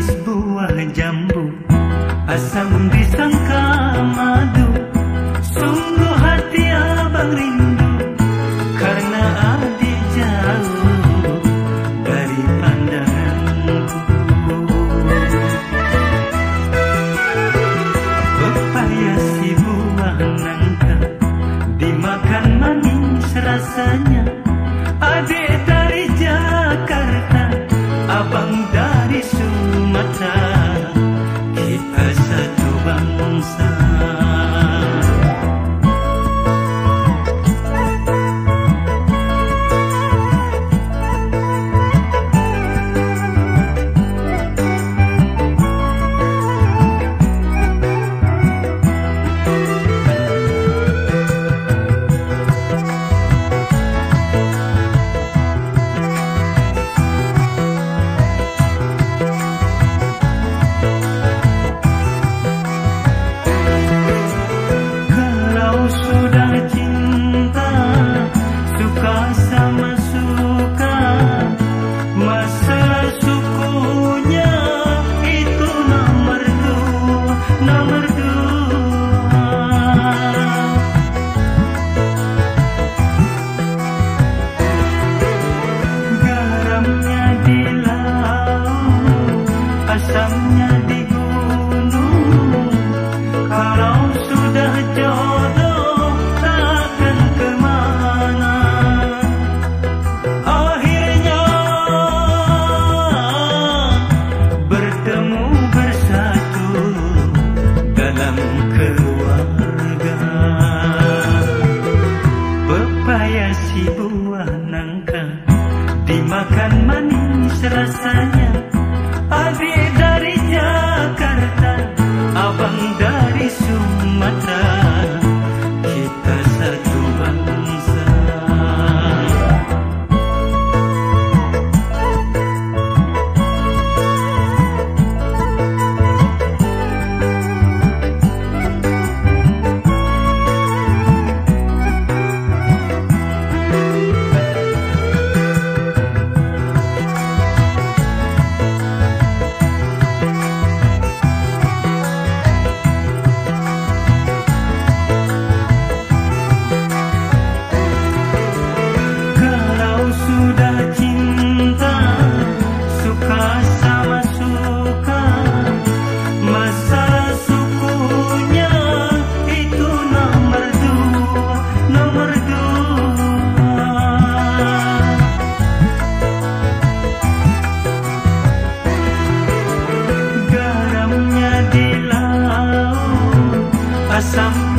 manis buah jambu asam disangka madu. Sungguh hati abang rindu. 等. some